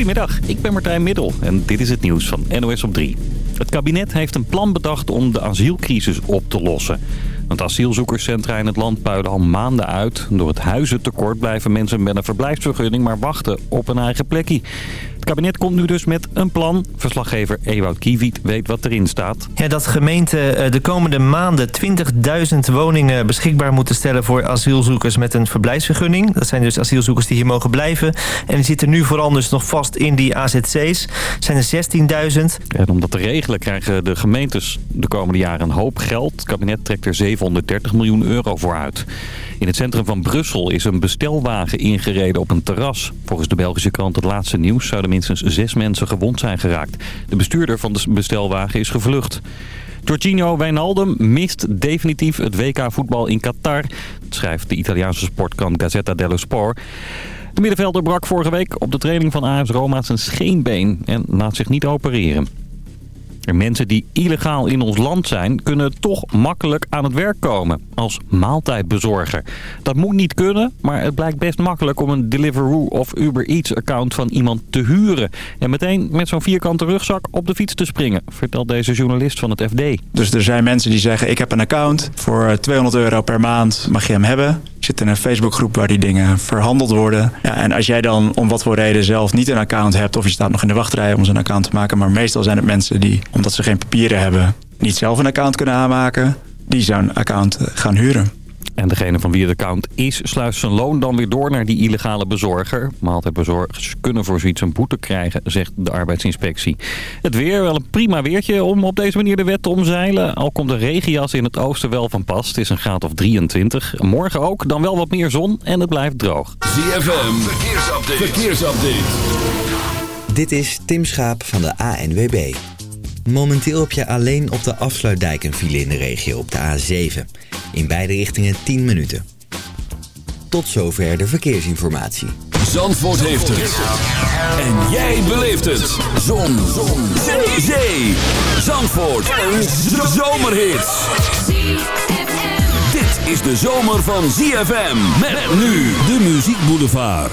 Goedemiddag, ik ben Martijn Middel en dit is het nieuws van NOS op 3. Het kabinet heeft een plan bedacht om de asielcrisis op te lossen. Want asielzoekerscentra in het land puilen al maanden uit. Door het huizentekort blijven mensen met een verblijfsvergunning maar wachten op een eigen plekje. Het kabinet komt nu dus met een plan. Verslaggever Ewout Kiewiet weet wat erin staat. Ja, dat gemeenten eh, de komende maanden 20.000 woningen beschikbaar moeten stellen voor asielzoekers met een verblijfsvergunning. Dat zijn dus asielzoekers die hier mogen blijven. En die zitten nu vooral dus nog vast in die AZC's. zijn er 16.000. En om dat te regelen krijgen de gemeentes de komende jaren een hoop geld. Het kabinet trekt er 730 miljoen euro voor uit. In het centrum van Brussel is een bestelwagen ingereden op een terras. Volgens de Belgische krant Het Laatste Nieuws zouden minstens zes mensen gewond zijn geraakt. De bestuurder van de bestelwagen is gevlucht. Jorginho Wijnaldum mist definitief het WK-voetbal in Qatar. Dat schrijft de Italiaanse sportkrant Gazzetta dello Sport. De middenvelder brak vorige week op de training van AS Roma zijn scheenbeen en laat zich niet opereren. Mensen die illegaal in ons land zijn, kunnen toch makkelijk aan het werk komen als maaltijdbezorger. Dat moet niet kunnen, maar het blijkt best makkelijk om een Deliveroo of Uber Eats account van iemand te huren. En meteen met zo'n vierkante rugzak op de fiets te springen, vertelt deze journalist van het FD. Dus er zijn mensen die zeggen, ik heb een account, voor 200 euro per maand mag je hem hebben. Je zit in een Facebookgroep waar die dingen verhandeld worden. Ja, en als jij dan om wat voor reden zelf niet een account hebt... of je staat nog in de wachtrij om zo'n account te maken... maar meestal zijn het mensen die, omdat ze geen papieren hebben... niet zelf een account kunnen aanmaken... die zo'n account eh, gaan huren. En degene van wie het account is, sluist zijn loon dan weer door naar die illegale bezorger. Maaltijdbezorgers kunnen voor zoiets een boete krijgen, zegt de arbeidsinspectie. Het weer, wel een prima weertje om op deze manier de wet te omzeilen. Al komt de regenjas in het oosten wel van pas. Het is een graad of 23. Morgen ook, dan wel wat meer zon en het blijft droog. ZFM, verkeersupdate. verkeersupdate. Dit is Tim Schaap van de ANWB. Momenteel heb je alleen op de afsluitdijk een file in de regio op de A7. In beide richtingen 10 minuten. Tot zover de verkeersinformatie. Zandvoort heeft het. En jij beleeft het. Zon. Zon. Zee. Zee. Zandvoort. Een zomerhit. Dit is de zomer van ZFM. Met nu de Muziek Boulevard.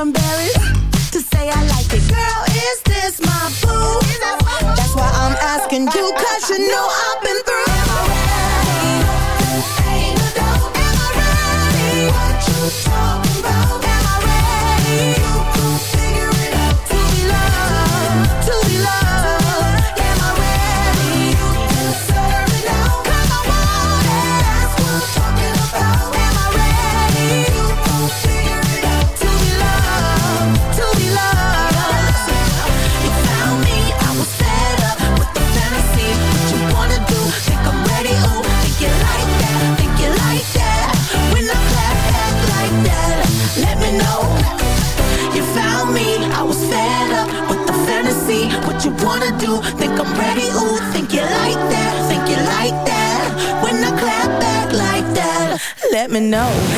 embarrassed no.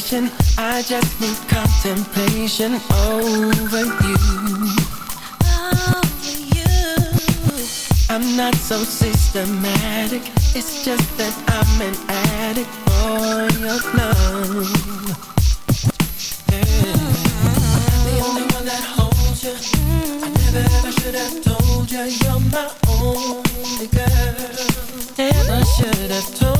station. I just need contemplation over you. Over you. I'm not so systematic. It's just that I'm an addict for your love. The only one that holds you. I never ever should have told you you're my only girl. Never should have told.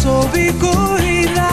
So be good.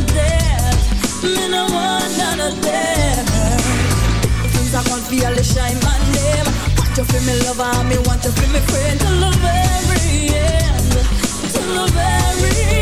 none. Me no want none. Things I feel the shine my name. Want you feel me lover, me want you feel me friend To the very end, to the very end.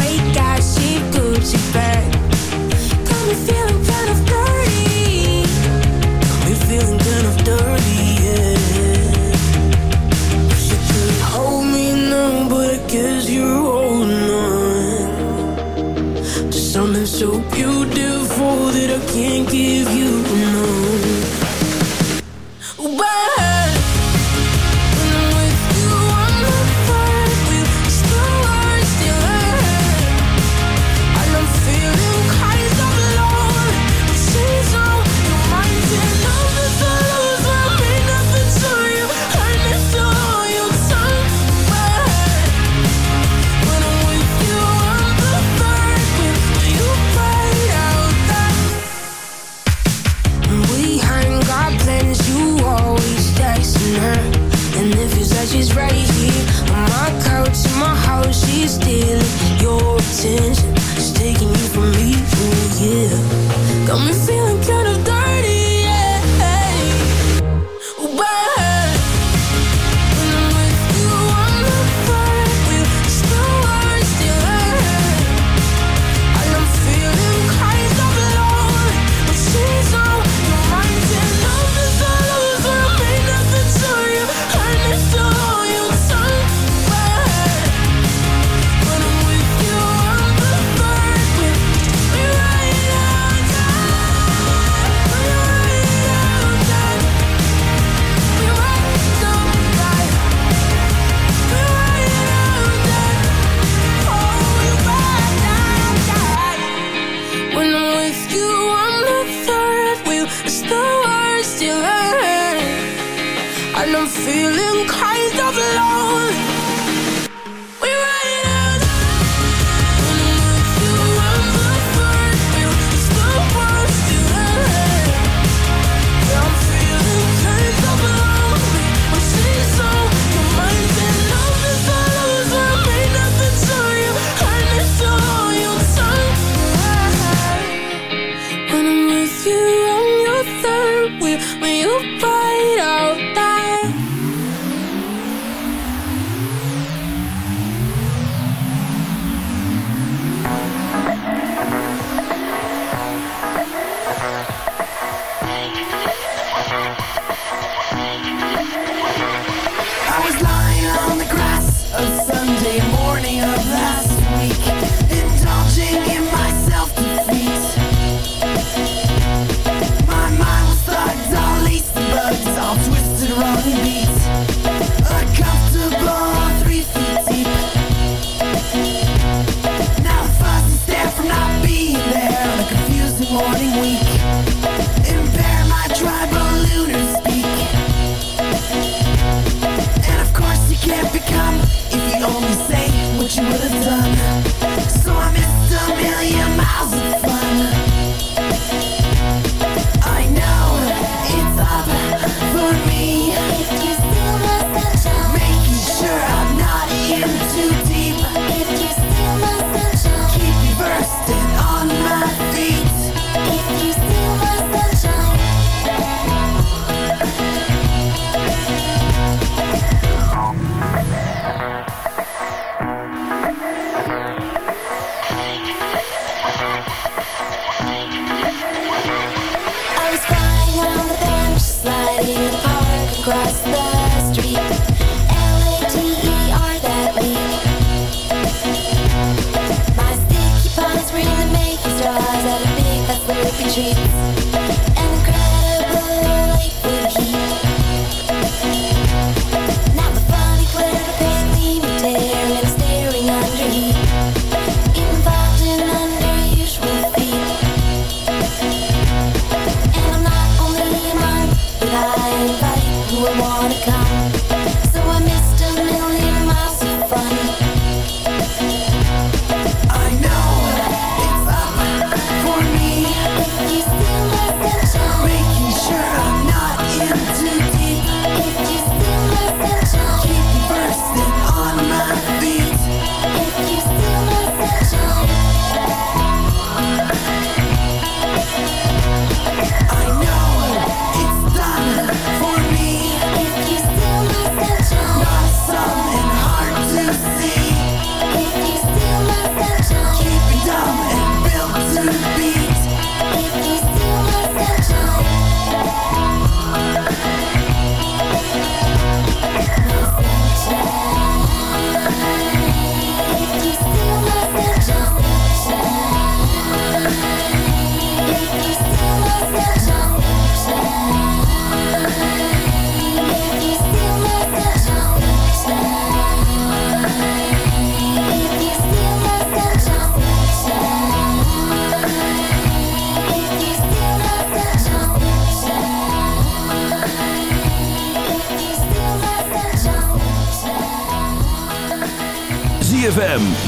can't get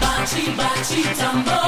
Bachi, bachi, tambor.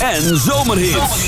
En Zomerhits.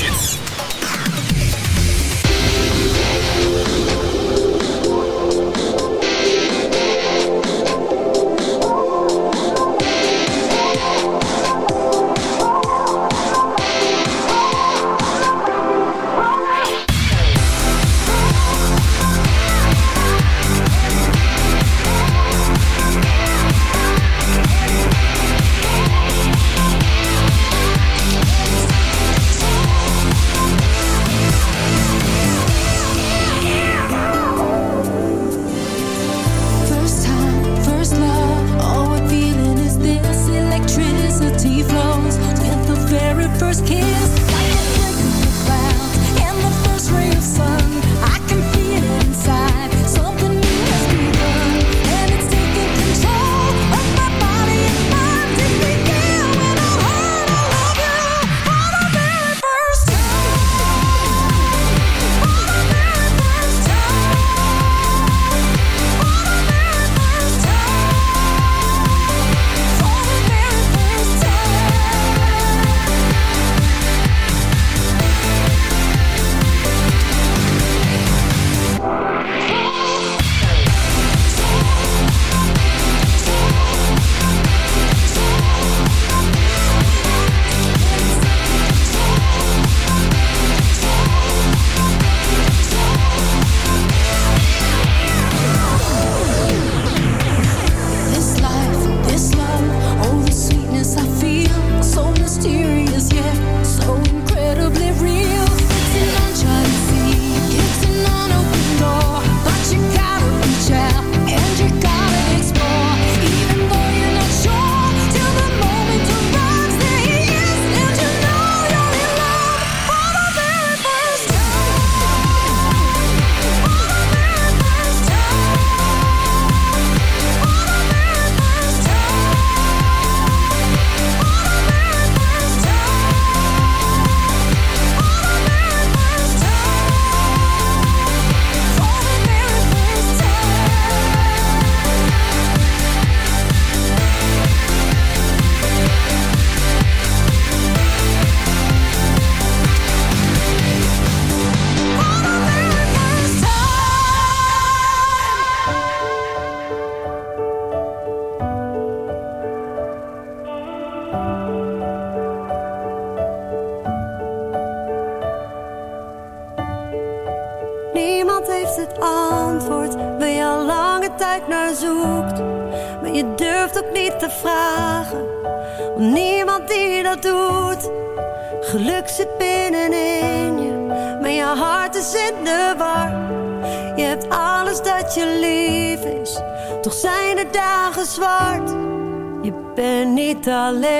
alleen.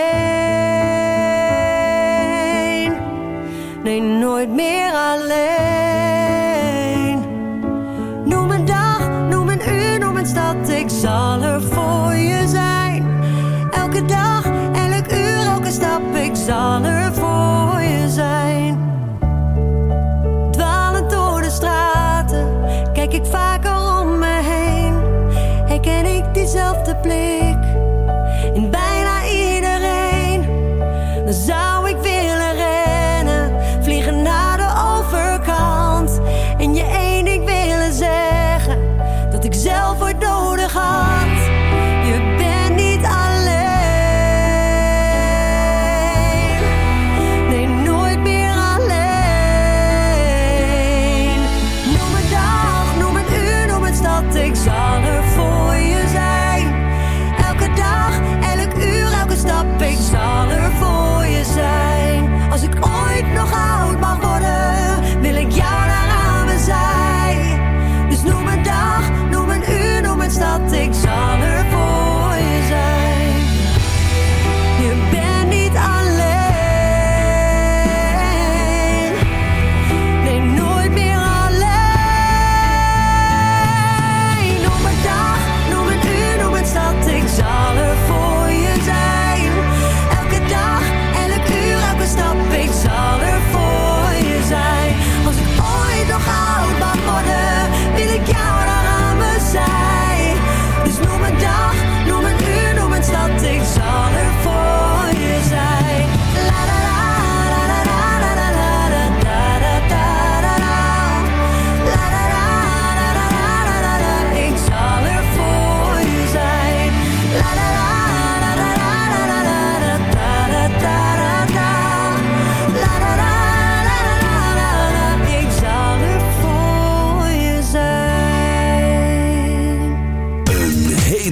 Nee, nooit meer alleen. Noem een dag, noem een uur, noem een stad, ik zal er voor je zijn. Elke dag, elk uur, elke stap, ik zal er voor je zijn. Dwalend door de straten, kijk ik vaker om me heen. Herken ik diezelfde plek.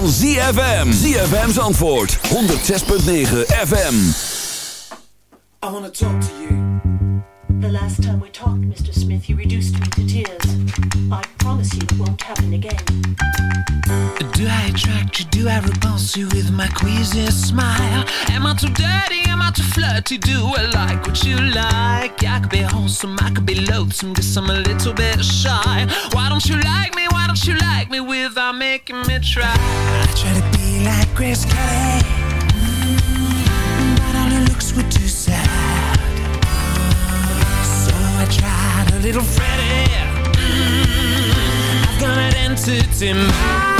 van ZFM. ZFM's antwoord. 106.9 FM. I want to talk to you. The last time we talked, Mr. Smith, you reduced me to tears. I promise you it won't happen again. Do I attract you? Do I repulse you with my queasy smile? Am I too dirty? Am I too flirty? Do I like what you like? I could be wholesome, I could be loathsome, guess I'm a little bit shy. Why don't you like me? Why don't you like me without making me try? Paris, Calais But all her looks were too sad. So I tried a little Freddy. I've got an answer to mind.